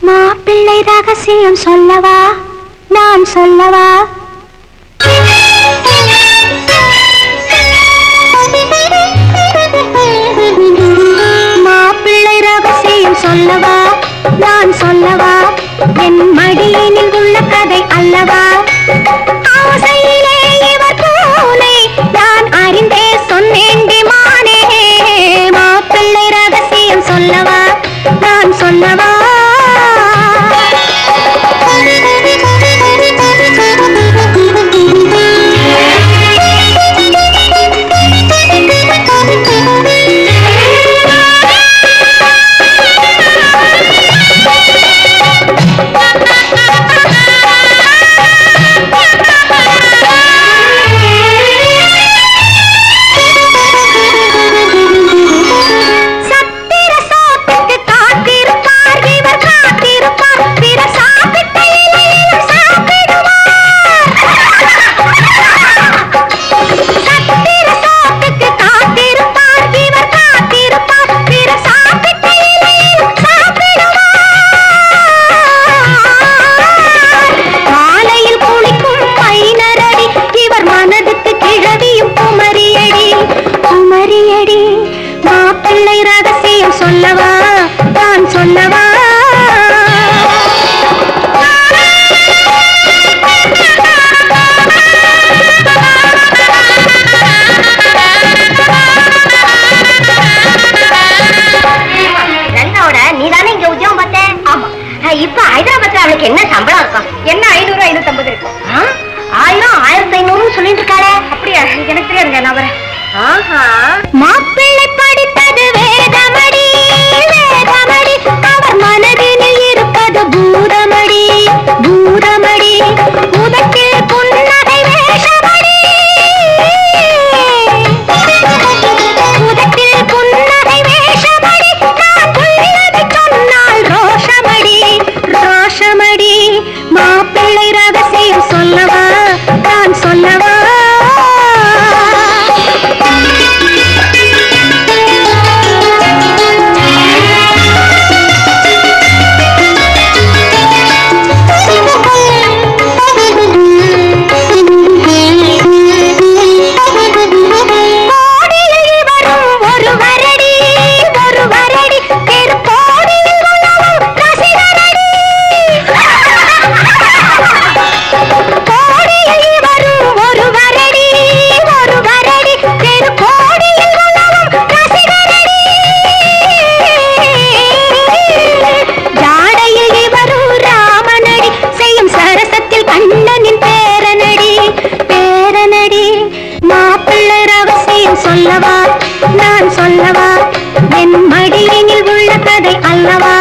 மாப்பிள்ளை ரகசியம் சொல்லவா? நான் சொல்லவா? மாப்பிள்ளை ரகசியம் சொல்லவா? நான் சொல்லவா? என் மடியினில் இப்ப ஹைதராபாத்ல அவளுக்கு என்ன சம்பளம் இருக்கும்? என்ன ஐநூறு ஐநூத்தி ஐம்பது இருக்கும் ஆயிரம் ஆயிரத்தி ஐநூறுன்னு சொல்லிட்டு இருக்காளே. அப்படியா? எனக்கு தெரியாதுங்க நான் வரேன். ஆஹா. மாப்பே சொல்லவா? நான் சொல்லவா? என் மடியினில் உள்ள கதை அல்லவா?